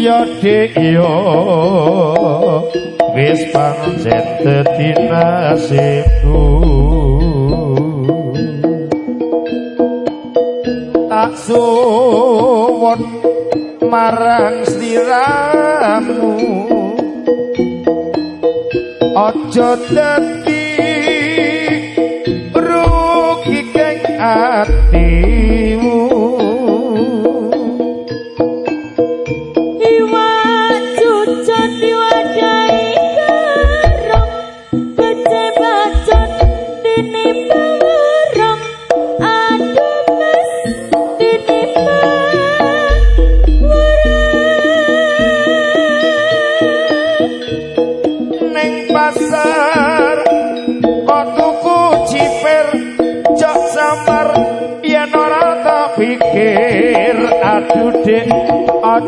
iya dek iya. Wis pancet dadi nasibku. Tak suwon marang sliramu. Aja dadi rugi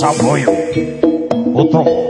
saponho, o tronco.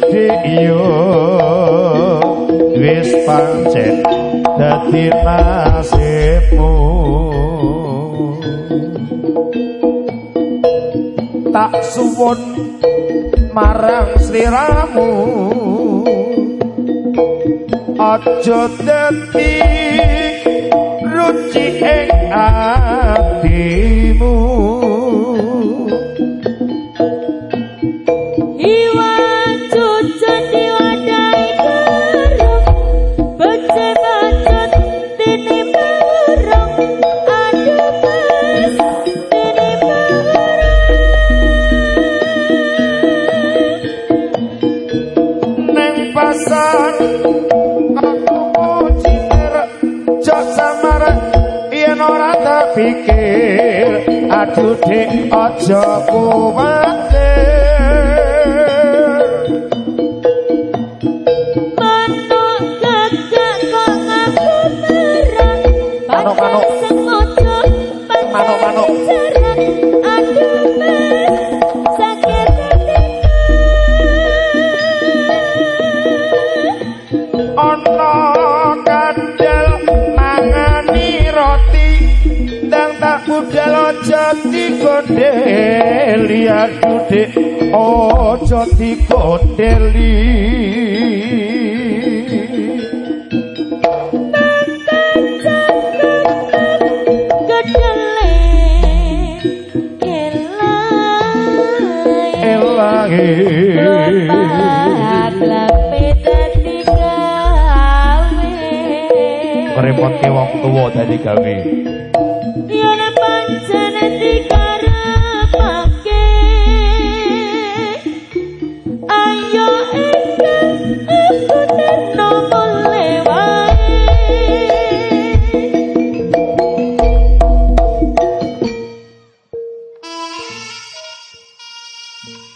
gede yo wis pancet dadi nasibmu. Tak suwun marang sliramu. Aja dadi ruci ing atimu tak pikir aduh dik aja kuwate Manuk-manuk. Manuk-manuk. Gondeli aduh dek ojo digondeli Repotke wong tuwa dadi gawe. Yen pancen Sayang